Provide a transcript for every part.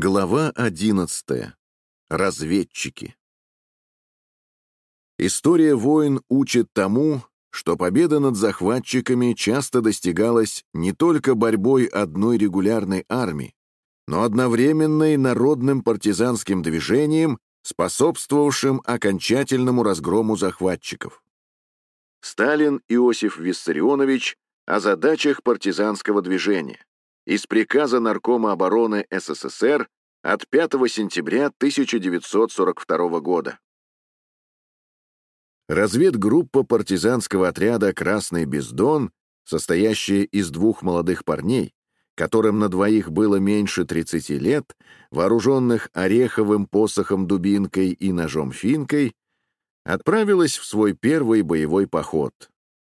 Глава одиннадцатая. Разведчики. История войн учит тому, что победа над захватчиками часто достигалась не только борьбой одной регулярной армии, но одновременно и народным партизанским движением, способствовавшим окончательному разгрому захватчиков. Сталин Иосиф Виссарионович о задачах партизанского движения из приказа Наркома обороны СССР от 5 сентября 1942 года. Разведгруппа партизанского отряда «Красный Бездон», состоящая из двух молодых парней, которым на двоих было меньше 30 лет, вооруженных ореховым посохом-дубинкой и ножом-финкой, отправилась в свой первый боевой поход.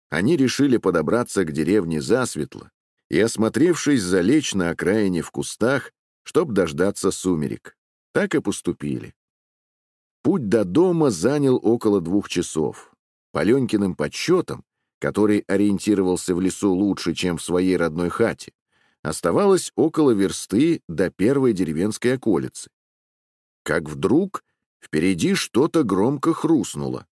Они решили подобраться к деревне засветло, и, осмотревшись, залечь на окраине в кустах, чтоб дождаться сумерек. Так и поступили. Путь до дома занял около двух часов. По Ленькиным подсчетам, который ориентировался в лесу лучше, чем в своей родной хате, оставалось около версты до первой деревенской околицы. Как вдруг впереди что-то громко хрустнуло.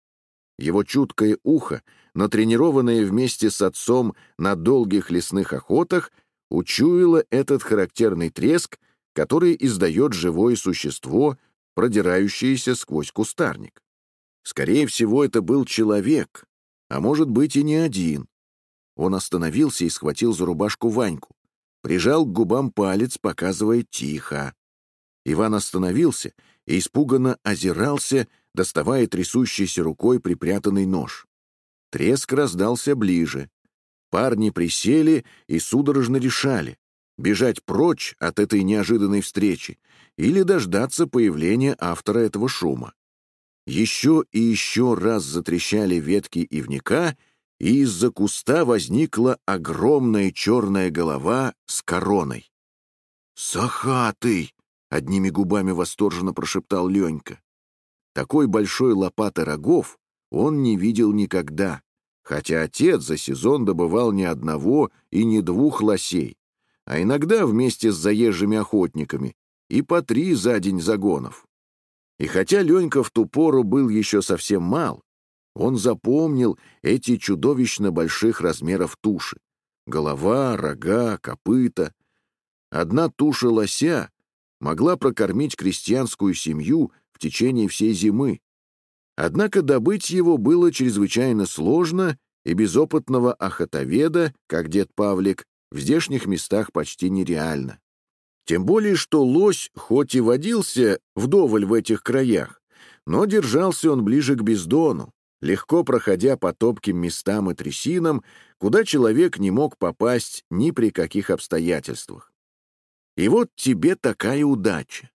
Его чуткое ухо, натренированное вместе с отцом на долгих лесных охотах, учуяло этот характерный треск, который издает живое существо, продирающееся сквозь кустарник. Скорее всего, это был человек, а может быть и не один. Он остановился и схватил за рубашку Ваньку, прижал к губам палец, показывая «тихо». Иван остановился и испуганно озирался, доставая трясущейся рукой припрятанный нож. Треск раздался ближе. Парни присели и судорожно решали, бежать прочь от этой неожиданной встречи или дождаться появления автора этого шума. Еще и еще раз затрещали ветки ивника, и из-за куста возникла огромная черная голова с короной. «Сахатый!» — одними губами восторженно прошептал Ленька. Такой большой лопаты рогов он не видел никогда, хотя отец за сезон добывал не одного и не двух лосей, а иногда вместе с заезжими охотниками и по три за день загонов. И хотя Ленька в ту пору был еще совсем мал, он запомнил эти чудовищно больших размеров туши. Голова, рога, копыта. Одна туша лося могла прокормить крестьянскую семью в течение всей зимы. Однако добыть его было чрезвычайно сложно, и без опытного охотоведа, как дед Павлик, в здешних местах почти нереально. Тем более, что лось хоть и водился вдоволь в этих краях, но держался он ближе к бездону, легко проходя по топким местам и трясинам, куда человек не мог попасть ни при каких обстоятельствах. И вот тебе такая удача.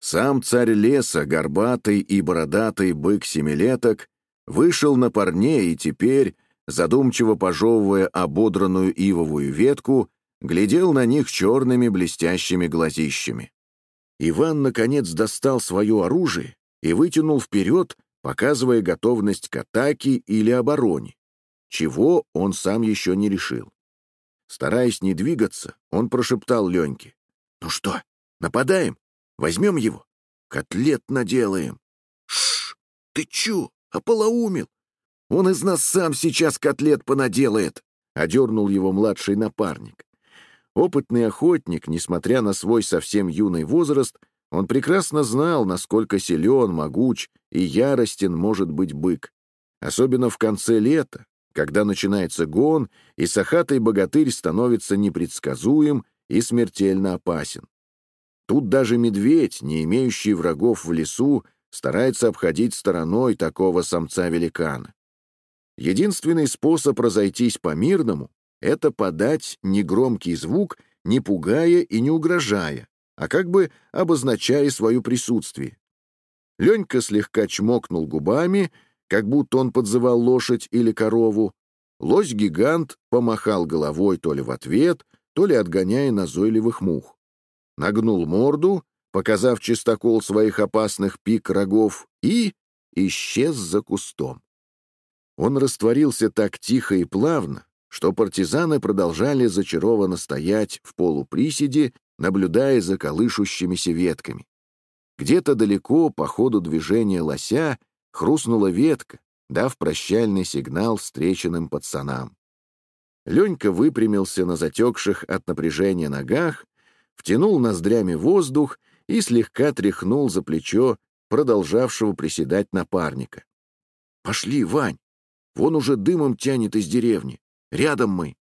Сам царь леса, горбатый и бородатый бык семилеток, вышел на парней и теперь, задумчиво пожевывая ободранную ивовую ветку, глядел на них черными блестящими глазищами. Иван, наконец, достал свое оружие и вытянул вперед, показывая готовность к атаке или обороне, чего он сам еще не решил. Стараясь не двигаться, он прошептал Леньке. «Ну что, нападаем?» Возьмем его, котлет наделаем. Шш, ты чё, ополоумил? Он из нас сам сейчас котлет понаделает, — одернул его младший напарник. Опытный охотник, несмотря на свой совсем юный возраст, он прекрасно знал, насколько силен, могуч и яростен может быть бык. Особенно в конце лета, когда начинается гон, и сахатый богатырь становится непредсказуем и смертельно опасен. Тут даже медведь, не имеющий врагов в лесу, старается обходить стороной такого самца-великана. Единственный способ разойтись по-мирному — это подать негромкий звук, не пугая и не угрожая, а как бы обозначая свое присутствие. Ленька слегка чмокнул губами, как будто он подзывал лошадь или корову. Лось-гигант помахал головой то ли в ответ, то ли отгоняя назойливых мух нагнул морду, показав чистокол своих опасных пик рогов, и исчез за кустом. Он растворился так тихо и плавно, что партизаны продолжали зачарованно стоять в полуприседе наблюдая за колышущимися ветками. Где-то далеко, по ходу движения лося, хрустнула ветка, дав прощальный сигнал встреченным пацанам. Ленька выпрямился на затекших от напряжения ногах, втянул ноздрями воздух и слегка тряхнул за плечо продолжавшего приседать напарника. «Пошли, Вань! Вон уже дымом тянет из деревни. Рядом мы!»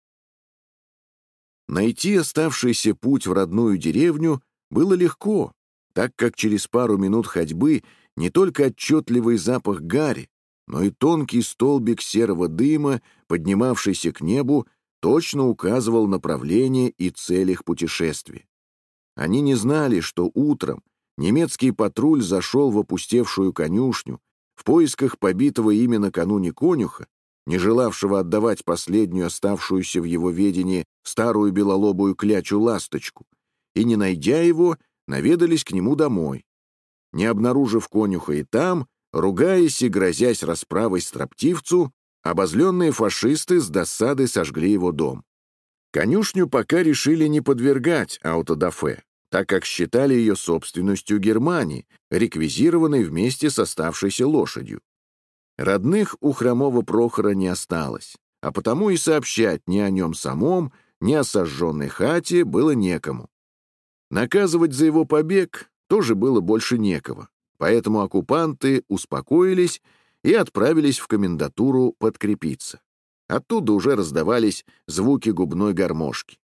Найти оставшийся путь в родную деревню было легко, так как через пару минут ходьбы не только отчетливый запах гари, но и тонкий столбик серого дыма, поднимавшийся к небу, точно указывал направление и цель их путешествия. Они не знали, что утром немецкий патруль зашел в опустевшую конюшню в поисках побитого ими накануне конюха, не желавшего отдавать последнюю оставшуюся в его ведении старую белолобую клячу ласточку, и, не найдя его, наведались к нему домой. Не обнаружив конюха и там, ругаясь и грозясь расправой строптивцу, обозленные фашисты с досады сожгли его дом. Конюшню пока решили не подвергать аутодафе, так как считали ее собственностью Германии, реквизированной вместе с оставшейся лошадью. Родных у хромого Прохора не осталось, а потому и сообщать ни о нем самом, ни о сожженной хате было некому. Наказывать за его побег тоже было больше некого, поэтому оккупанты успокоились и отправились в комендатуру подкрепиться. Оттуда уже раздавались звуки губной гармошки.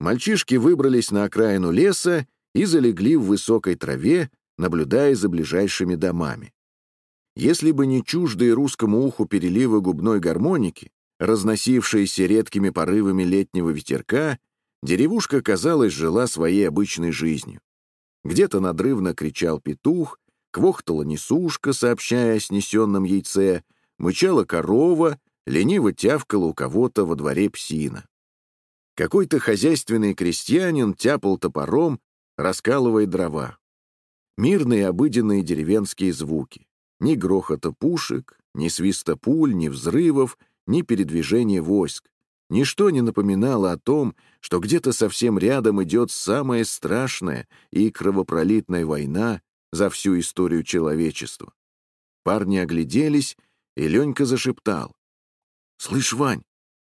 Мальчишки выбрались на окраину леса и залегли в высокой траве, наблюдая за ближайшими домами. Если бы не чуждые русскому уху переливы губной гармоники, разносившиеся редкими порывами летнего ветерка, деревушка, казалось, жила своей обычной жизнью. Где-то надрывно кричал петух, квохтала несушка, сообщая о снесенном яйце, мычала корова, лениво тявкала у кого-то во дворе псина. Какой-то хозяйственный крестьянин тяпал топором, раскалывая дрова. Мирные обыденные деревенские звуки. Ни грохота пушек, ни свиста пуль, ни взрывов, ни передвижения войск. Ничто не напоминало о том, что где-то совсем рядом идет самая страшная и кровопролитная война за всю историю человечества. Парни огляделись, и Ленька зашептал. «Слышь, Вань,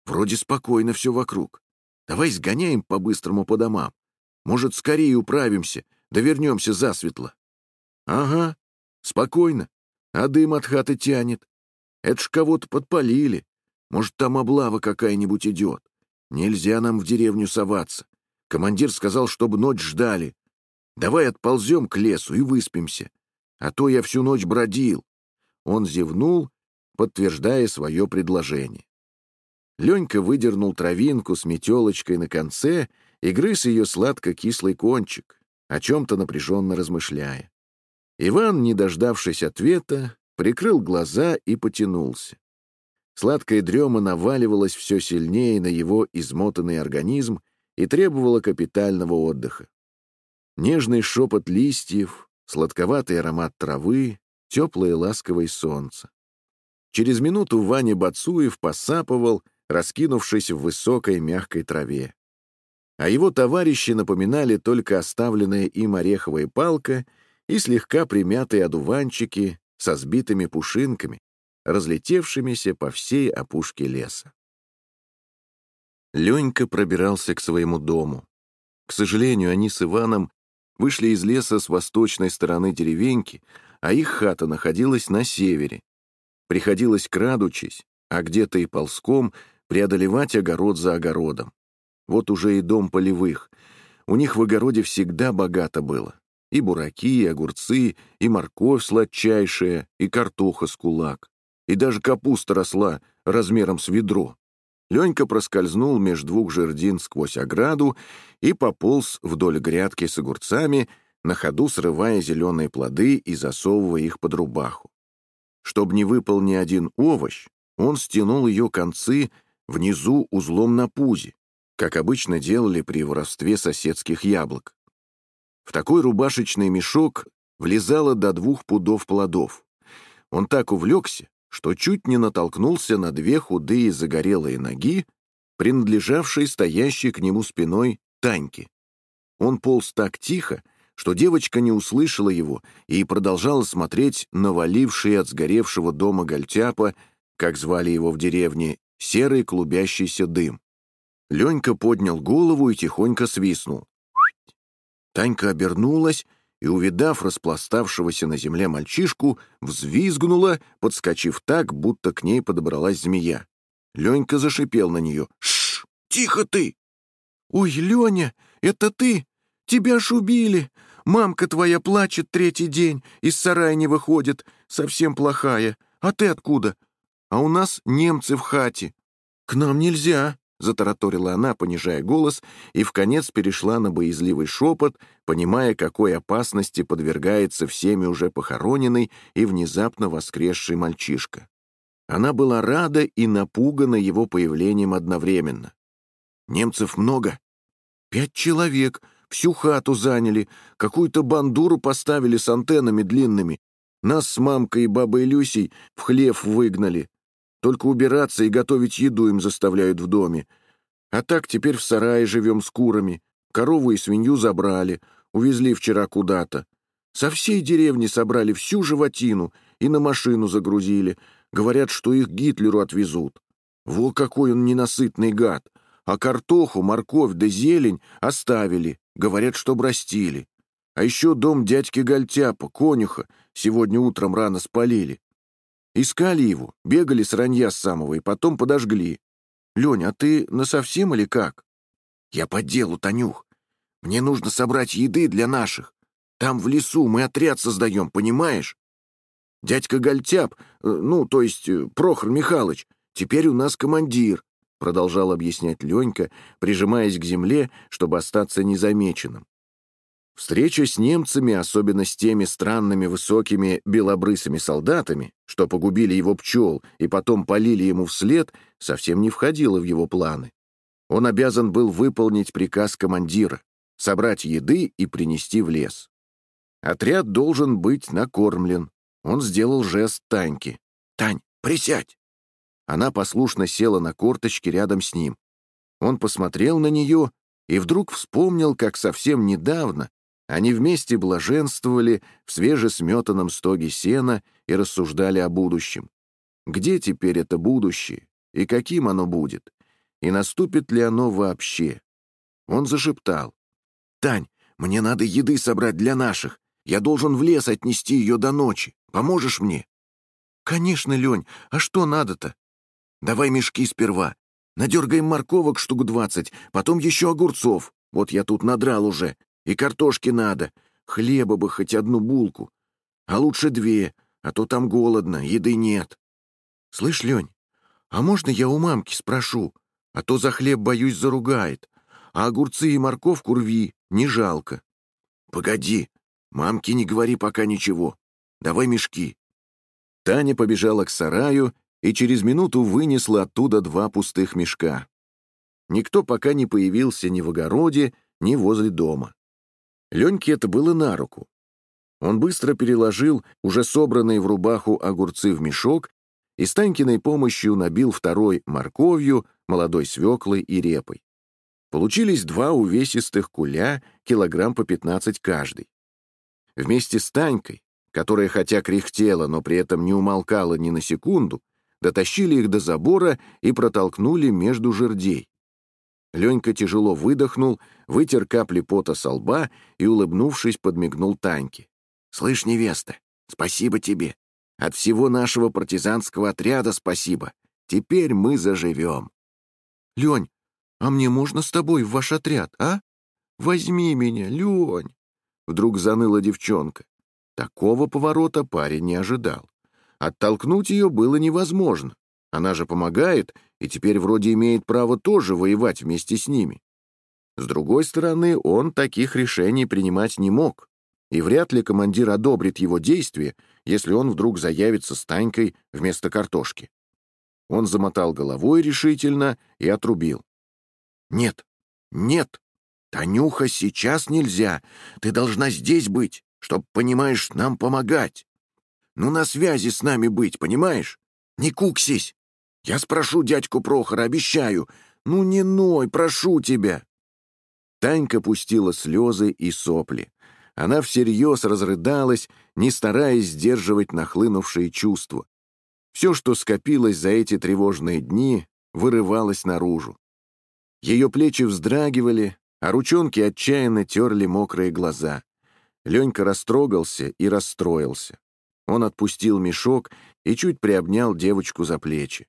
вроде спокойно все вокруг. Давай сгоняем по-быстрому по домам. Может, скорее управимся, да вернемся засветло». «Ага, спокойно, а дым от хаты тянет. Это ж кого-то подпалили. Может, там облава какая-нибудь идет. Нельзя нам в деревню соваться. Командир сказал, чтобы ночь ждали. Давай отползем к лесу и выспимся. А то я всю ночь бродил. Он зевнул, подтверждая свое предложение. Ленька выдернул травинку с метелочкой на конце и грыз ее сладко-кислый кончик, о чем-то напряженно размышляя. Иван, не дождавшись ответа, прикрыл глаза и потянулся. Сладкая дрема наваливалась все сильнее на его измотанный организм и требовала капитального отдыха. Нежный шепот листьев, сладковатый аромат травы, теплое ласковое солнце. Через минуту Ваня Бацуев посапывал, раскинувшись в высокой мягкой траве. А его товарищи напоминали только оставленная им ореховая палка и слегка примятые одуванчики со сбитыми пушинками, разлетевшимися по всей опушке леса. Ленька пробирался к своему дому. К сожалению, они с Иваном вышли из леса с восточной стороны деревеньки, а их хата находилась на севере. Приходилось крадучись, а где-то и ползком преодолевать огород за огородом. Вот уже и дом полевых. У них в огороде всегда богато было. И бураки, и огурцы, и морковь сладчайшая, и картоха с кулак и даже капуста росла размером с ведро. Ленька проскользнул меж двух жердин сквозь ограду и пополз вдоль грядки с огурцами, на ходу срывая зеленые плоды и засовывая их под рубаху. Чтобы не выпал ни один овощ, он стянул ее концы внизу узлом на пузе, как обычно делали при воровстве соседских яблок. В такой рубашечный мешок влезало до двух пудов плодов. Он так увлекся, что чуть не натолкнулся на две худые загорелые ноги, принадлежавшие стоящей к нему спиной Таньке. Он полз так тихо, что девочка не услышала его и продолжала смотреть на валивший от сгоревшего дома Гальтяпа, как звали его в деревне, серый клубящийся дым. Ленька поднял голову и тихонько свистнул. Танька обернулась и, увидав распластавшегося на земле мальчишку, взвизгнула, подскочив так, будто к ней подобралась змея. Ленька зашипел на нее. «Шш! Тихо ты!» «Ой, Леня, это ты? Тебя ж убили! Мамка твоя плачет третий день, из сарая не выходит, совсем плохая. А ты откуда? А у нас немцы в хате. К нам нельзя!» Затараторила она, понижая голос, и в конец перешла на боязливый шепот, понимая, какой опасности подвергается всеми уже похороненный и внезапно воскресший мальчишка. Она была рада и напугана его появлением одновременно. «Немцев много?» «Пять человек, всю хату заняли, какую-то бандуру поставили с антеннами длинными. Нас с мамкой и бабой Люсей в хлев выгнали. Только убираться и готовить еду им заставляют в доме. А так теперь в сарае живем с курами. Корову и свинью забрали, увезли вчера куда-то. Со всей деревни собрали всю животину и на машину загрузили. Говорят, что их Гитлеру отвезут. Во какой он ненасытный гад! А картоху, морковь да зелень оставили. Говорят, что брастили. А еще дом дядьки Гальтяпа, конюха, сегодня утром рано спалили. Искали его, бегали с ранья с самого и потом подожгли. Леня, а ты насовсем или как? Я по делу, Танюх. Мне нужно собрать еды для наших. Там в лесу мы отряд создаем, понимаешь? Дядька Гальтяп, э, ну, то есть э, Прохор Михайлович, теперь у нас командир, продолжал объяснять Ленька, прижимаясь к земле, чтобы остаться незамеченным. Встреча с немцами, особенно с теми странными высокими белобрысыми солдатами, что погубили его пчел и потом полили ему вслед, совсем не входила в его планы. Он обязан был выполнить приказ командира — собрать еды и принести в лес. Отряд должен быть накормлен. Он сделал жест Таньке. «Тань, присядь!» Она послушно села на корточки рядом с ним. Он посмотрел на нее и вдруг вспомнил, как совсем недавно они вместе блаженствовали в свежесметанном стоге сена и рассуждали о будущем. Где теперь это будущее и каким оно будет? И наступит ли оно вообще? Он зашептал. «Тань, мне надо еды собрать для наших. Я должен в лес отнести ее до ночи. Поможешь мне?» «Конечно, Лень. А что надо-то?» «Давай мешки сперва. Надергаем морковок штук двадцать, потом еще огурцов. Вот я тут надрал уже. И картошки надо. Хлеба бы хоть одну булку. А лучше две, а то там голодно, еды нет. Слышь, Лень, а можно я у мамки спрошу? А то за хлеб, боюсь, заругает. А огурцы и морковку рви, не жалко. Погоди, мамке не говори пока ничего. Давай мешки. Таня побежала к сараю и через минуту вынесла оттуда два пустых мешка. Никто пока не появился ни в огороде, ни возле дома. Леньке это было на руку. Он быстро переложил уже собранные в рубаху огурцы в мешок и с Танькиной помощью набил второй морковью, молодой свеклой и репой. Получились два увесистых куля, килограмм по 15 каждый. Вместе с Танькой, которая хотя кряхтела, но при этом не умолкала ни на секунду, дотащили их до забора и протолкнули между жердей. Ленька тяжело выдохнул, вытер капли пота со лба и, улыбнувшись, подмигнул Таньке. «Слышь, невеста, спасибо тебе. От всего нашего партизанского отряда спасибо. Теперь мы заживем». «Лень, а мне можно с тобой в ваш отряд, а? Возьми меня, Лень!» Вдруг заныла девчонка. Такого поворота парень не ожидал. Оттолкнуть ее было невозможно. Она же помогает, и теперь вроде имеет право тоже воевать вместе с ними. С другой стороны, он таких решений принимать не мог, и вряд ли командир одобрит его действия, если он вдруг заявится с Танькой вместо картошки. Он замотал головой решительно и отрубил. «Нет, нет, Танюха, сейчас нельзя. Ты должна здесь быть, чтоб, понимаешь, нам помогать. Ну, на связи с нами быть, понимаешь? Не куксись. Я спрошу дядьку Прохора, обещаю. Ну не ной, прошу тебя. Танька пустила слезы и сопли. Она всерьез разрыдалась, не стараясь сдерживать нахлынувшие чувства. Все, что скопилось за эти тревожные дни, вырывалось наружу. Ее плечи вздрагивали, а ручонки отчаянно терли мокрые глаза. Ленька растрогался и расстроился. Он отпустил мешок и чуть приобнял девочку за плечи.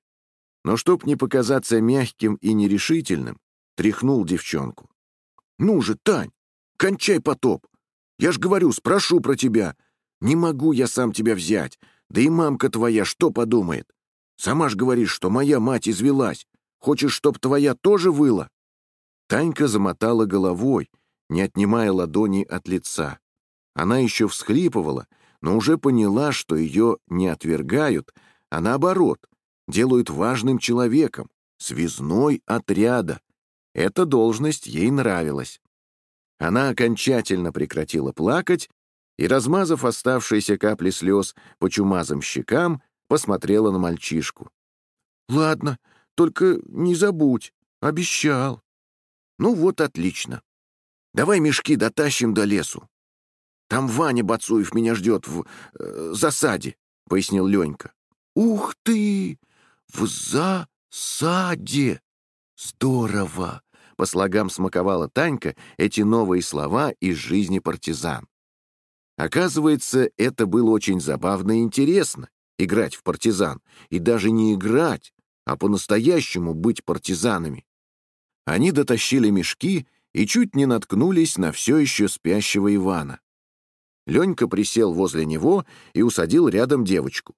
Но чтоб не показаться мягким и нерешительным, тряхнул девчонку. «Ну же, Тань, кончай потоп! Я ж говорю, спрошу про тебя. Не могу я сам тебя взять. Да и мамка твоя что подумает? Сама ж говоришь, что моя мать извелась. Хочешь, чтоб твоя тоже выла?» Танька замотала головой, не отнимая ладони от лица. Она еще всхлипывала, но уже поняла, что ее не отвергают, а наоборот, делают важным человеком, связной отряда. Эта должность ей нравилась. Она окончательно прекратила плакать и, размазав оставшиеся капли слез по чумазым щекам, посмотрела на мальчишку. «Ладно, только не забудь, обещал». «Ну вот, отлично. Давай мешки дотащим до лесу. Там Ваня Бацуев меня ждет в э, засаде», — пояснил Ленька. «Ух ты! В засаде! Здорово!» По слогам смаковала Танька эти новые слова из жизни партизан. Оказывается, это было очень забавно и интересно — играть в партизан. И даже не играть, а по-настоящему быть партизанами. Они дотащили мешки и чуть не наткнулись на все еще спящего Ивана. Ленька присел возле него и усадил рядом девочку.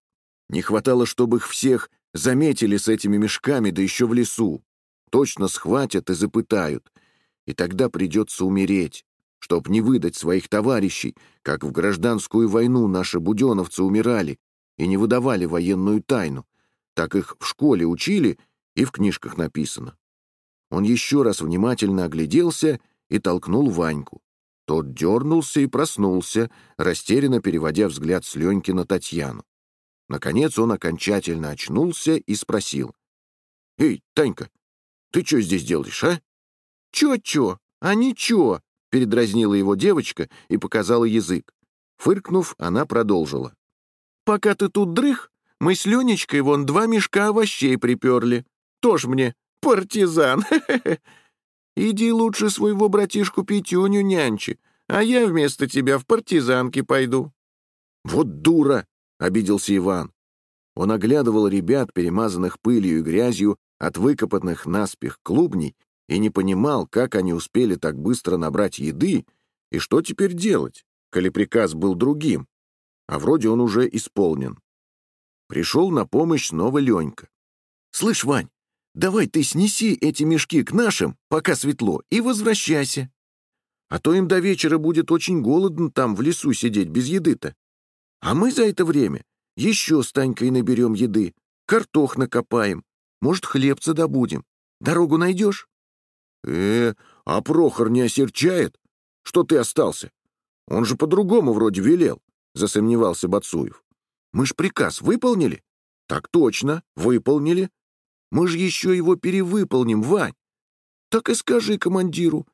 Не хватало, чтобы их всех заметили с этими мешками, да еще в лесу. Точно схватят и запытают. И тогда придется умереть, чтоб не выдать своих товарищей, как в гражданскую войну наши буденовцы умирали и не выдавали военную тайну. Так их в школе учили и в книжках написано. Он еще раз внимательно огляделся и толкнул Ваньку. Тот дернулся и проснулся, растерянно переводя взгляд с Леньки на Татьяну. Наконец он окончательно очнулся и спросил. «Эй, Танька, ты что здесь делаешь, а?» «Чё-чё? А ничего!» — передразнила его девочка и показала язык. Фыркнув, она продолжила. «Пока ты тут дрых, мы с Ленечкой вон два мешка овощей приперли. Тоже мне партизан. Иди лучше своего братишку Петюню нянчи, а я вместо тебя в партизанки пойду». «Вот дура!» — обиделся Иван. Он оглядывал ребят, перемазанных пылью и грязью от выкопанных наспех клубней, и не понимал, как они успели так быстро набрать еды и что теперь делать, коли приказ был другим, а вроде он уже исполнен. Пришел на помощь снова Ленька. «Слышь, Вань, давай ты снеси эти мешки к нашим, пока светло, и возвращайся. А то им до вечера будет очень голодно там в лесу сидеть без еды-то. А мы за это время еще с Танькой наберем еды, картох накопаем, может, хлебца добудем. Дорогу найдешь? Э, а Прохор не осерчает? Что ты остался? Он же по-другому вроде велел, засомневался Бацуев. Мы ж приказ выполнили? Так точно, выполнили. Мы же еще его перевыполним, Вань. Так и скажи командиру.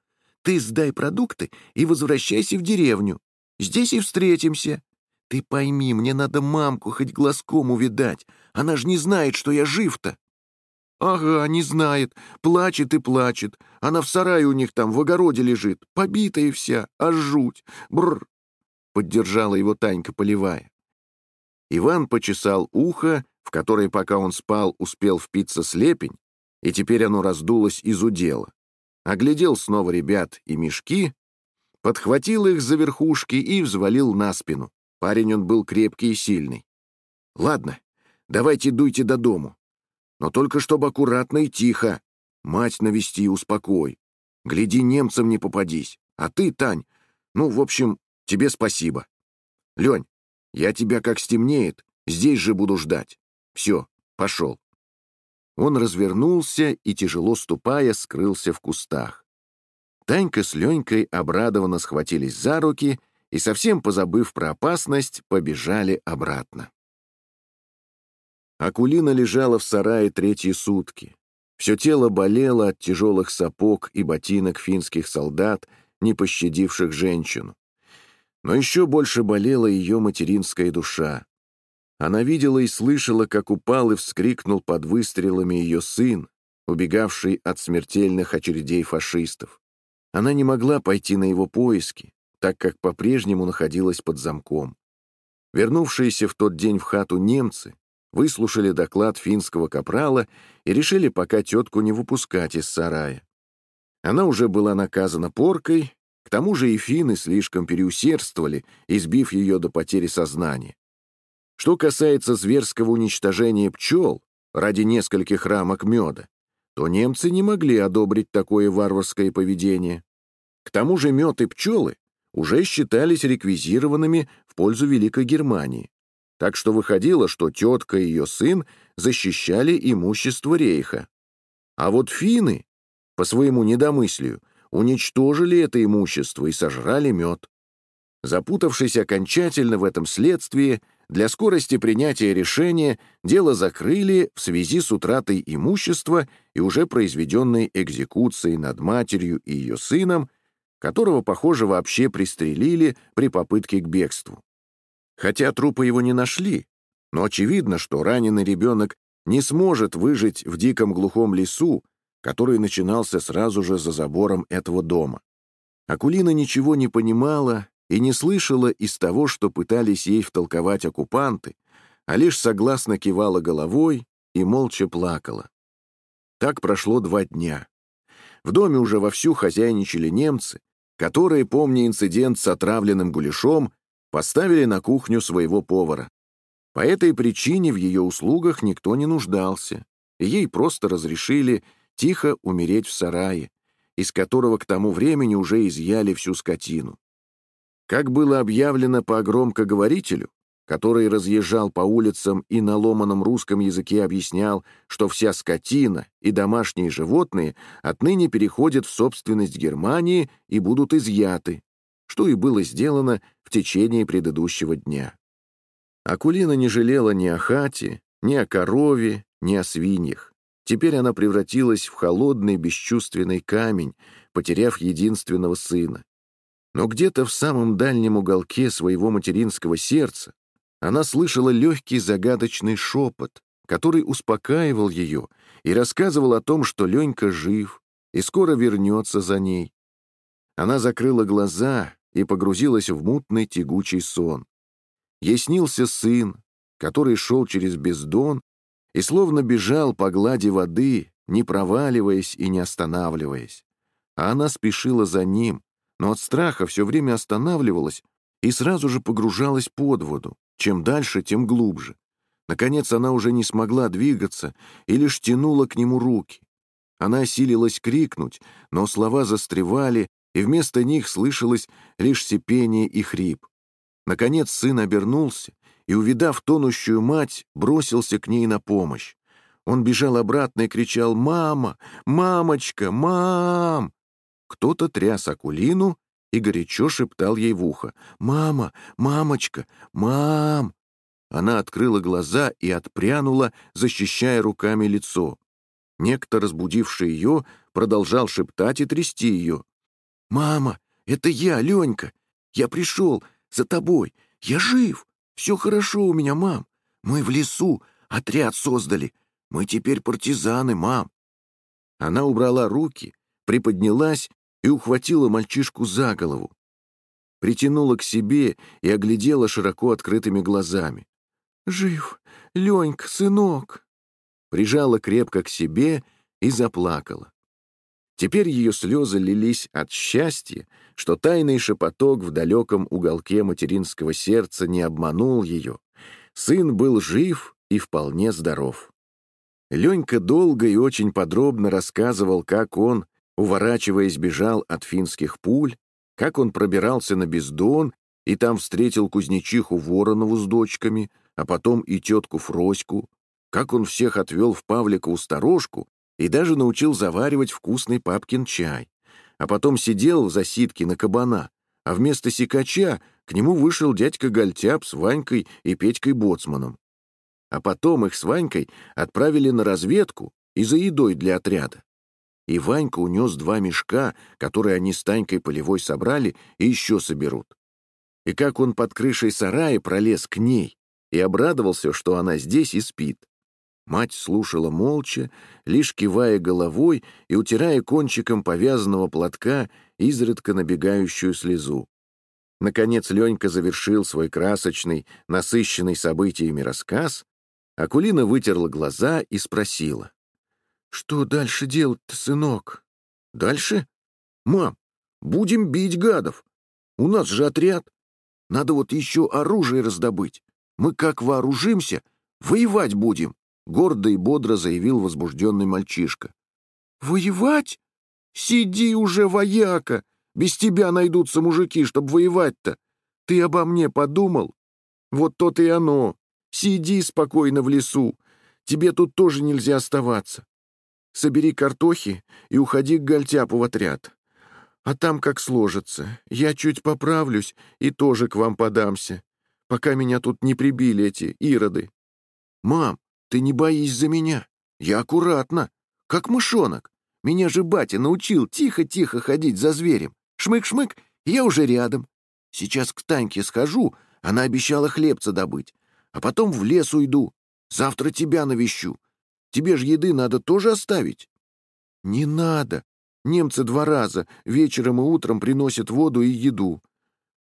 Ты сдай продукты и возвращайся в деревню. Здесь и встретимся. Ты пойми, мне надо мамку хоть глазком увидать. Она же не знает, что я жив-то. Ага, не знает. Плачет и плачет. Она в сарае у них там в огороде лежит. Побитая вся, аж жуть. Бррр. Поддержала его Танька, поливая. Иван почесал ухо, в пока он спал, успел впиться слепень, и теперь оно раздулось из удела. Оглядел снова ребят и мешки, подхватил их за верхушки и взвалил на спину. Парень он был крепкий и сильный. «Ладно, давайте дуйте до дому. Но только чтобы аккуратно и тихо. Мать навести и успокой. Гляди, немцам не попадись. А ты, Тань, ну, в общем, тебе спасибо. Лень, я тебя как стемнеет, здесь же буду ждать. Все, пошел». Он развернулся и, тяжело ступая, скрылся в кустах. Танька с Ленькой обрадованно схватились за руки и, совсем позабыв про опасность, побежали обратно. Акулина лежала в сарае третьи сутки. Все тело болело от тяжелых сапог и ботинок финских солдат, не пощадивших женщину. Но еще больше болела ее материнская душа. Она видела и слышала, как упал и вскрикнул под выстрелами ее сын, убегавший от смертельных очередей фашистов. Она не могла пойти на его поиски, так как по-прежнему находилась под замком. Вернувшиеся в тот день в хату немцы выслушали доклад финского капрала и решили пока тетку не выпускать из сарая. Она уже была наказана поркой, к тому же и финны слишком переусердствовали, избив ее до потери сознания. Что касается зверского уничтожения пчел ради нескольких рамок меда, то немцы не могли одобрить такое варварское поведение. К тому же мед и пчелы уже считались реквизированными в пользу Великой Германии. Так что выходило, что тетка и ее сын защищали имущество рейха. А вот финны, по своему недомыслию, уничтожили это имущество и сожрали мед. Запутавшись окончательно в этом следствии, для скорости принятия решения дело закрыли в связи с утратой имущества и уже произведенной экзекуцией над матерью и ее сыном, которого, похоже, вообще пристрелили при попытке к бегству. Хотя трупа его не нашли, но очевидно, что раненый ребенок не сможет выжить в диком глухом лесу, который начинался сразу же за забором этого дома. Акулина ничего не понимала и не слышала из того, что пытались ей втолковать оккупанты, а лишь согласно кивала головой и молча плакала. Так прошло два дня. В доме уже вовсю хозяйничали немцы, которые, помня инцидент с отравленным гуляшом, поставили на кухню своего повара. По этой причине в ее услугах никто не нуждался, и ей просто разрешили тихо умереть в сарае, из которого к тому времени уже изъяли всю скотину. Как было объявлено по громкоговорителю, который разъезжал по улицам и на ломаном русском языке объяснял, что вся скотина и домашние животные отныне переходят в собственность Германии и будут изъяты, что и было сделано в течение предыдущего дня. Акулина не жалела ни о хате, ни о корове, ни о свиньях. Теперь она превратилась в холодный бесчувственный камень, потеряв единственного сына. Но где-то в самом дальнем уголке своего материнского сердца она слышала легкий загадочный шепот, который успокаивал ее и рассказывал о том, что Ленька жив и скоро вернется за ней. Она закрыла глаза и погрузилась в мутный тягучий сон. Ей снился сын, который шел через бездон и словно бежал по глади воды, не проваливаясь и не останавливаясь. А она спешила за ним, но от страха все время останавливалась и сразу же погружалась под воду. Чем дальше, тем глубже. Наконец она уже не смогла двигаться и лишь тянула к нему руки. Она осилилась крикнуть, но слова застревали, и вместо них слышалось лишь сипение и хрип. Наконец сын обернулся и, увидав тонущую мать, бросился к ней на помощь. Он бежал обратно и кричал «Мама! Мамочка! Мам!» Кто-то тряс Акулину и горячо шептал ей в ухо «Мама! Мамочка! Мам!» Она открыла глаза и отпрянула, защищая руками лицо. Некто, разбудивший ее, продолжал шептать и трясти ее. «Мама, это я, Ленька! Я пришел за тобой! Я жив! Все хорошо у меня, мам! Мы в лесу отряд создали! Мы теперь партизаны, мам!» Она убрала руки, приподнялась и ухватила мальчишку за голову. Притянула к себе и оглядела широко открытыми глазами. «Жив, Ленька, сынок!» Прижала крепко к себе и заплакала. Теперь ее слезы лились от счастья, что тайный шепоток в далеком уголке материнского сердца не обманул ее. Сын был жив и вполне здоров. Ленька долго и очень подробно рассказывал, как он, уворачиваясь, бежал от финских пуль, как он пробирался на бездон и там встретил кузнечиху Воронову с дочками, а потом и тетку Фроську, как он всех отвел в Павликову сторожку и даже научил заваривать вкусный папкин чай. А потом сидел в засидке на кабана, а вместо сикача к нему вышел дядька Гальтяп с Ванькой и Петькой Боцманом. А потом их с Ванькой отправили на разведку и за едой для отряда. И Ванька унес два мешка, которые они с Танькой полевой собрали и еще соберут. И как он под крышей сарая пролез к ней и обрадовался, что она здесь и спит. Мать слушала молча, лишь кивая головой и утирая кончиком повязанного платка изредка набегающую слезу. Наконец Ленька завершил свой красочный, насыщенный событиями рассказ, Акулина вытерла глаза и спросила. «Что дальше делать-то, сынок?» «Дальше? Мам, будем бить гадов. У нас же отряд. Надо вот еще оружие раздобыть. Мы как вооружимся, воевать будем», — гордо и бодро заявил возбужденный мальчишка. «Воевать? Сиди уже, вояка! Без тебя найдутся мужики, чтоб воевать-то. Ты обо мне подумал? Вот то-то и оно. Сиди спокойно в лесу. Тебе тут тоже нельзя оставаться. Собери картохи и уходи к Гальтяпу в отряд. А там как сложится. Я чуть поправлюсь и тоже к вам подамся, пока меня тут не прибили эти ироды. Мам, ты не боись за меня. Я аккуратно, как мышонок. Меня же батя научил тихо-тихо ходить за зверем. Шмык-шмык, я уже рядом. Сейчас к Таньке схожу, она обещала хлебца добыть. А потом в лес уйду. Завтра тебя навещу. Тебе же еды надо тоже оставить». «Не надо. Немцы два раза, вечером и утром приносят воду и еду.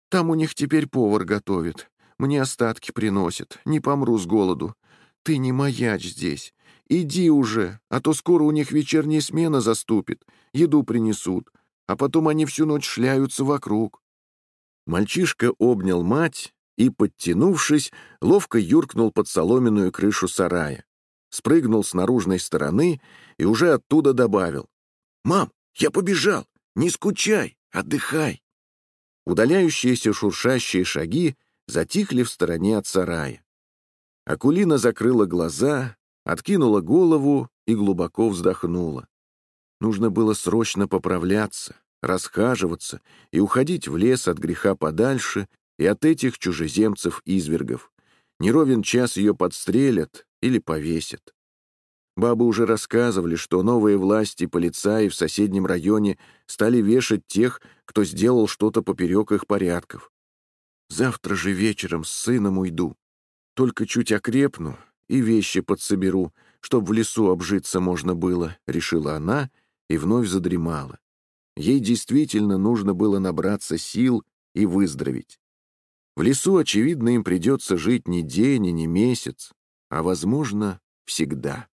Там у них теперь повар готовит. Мне остатки приносит. Не помру с голоду. Ты не маячь здесь. Иди уже, а то скоро у них вечерняя смена заступит. Еду принесут. А потом они всю ночь шляются вокруг». Мальчишка обнял мать и, подтянувшись, ловко юркнул под соломенную крышу сарая спрыгнул с наружной стороны и уже оттуда добавил. «Мам, я побежал! Не скучай! Отдыхай!» Удаляющиеся шуршащие шаги затихли в стороне от сарая. Акулина закрыла глаза, откинула голову и глубоко вздохнула. Нужно было срочно поправляться, расхаживаться и уходить в лес от греха подальше и от этих чужеземцев-извергов. Неровен час ее подстрелят, или повесят. Бабы уже рассказывали, что новые власти, полицаи в соседнем районе стали вешать тех, кто сделал что-то поперек их порядков. Завтра же вечером с сыном уйду. Только чуть окрепну и вещи подсоберу, чтоб в лесу обжиться можно было, — решила она и вновь задремала. Ей действительно нужно было набраться сил и выздороветь. В лесу, очевидно, им придется жить не день и не месяц, а, возможно, всегда.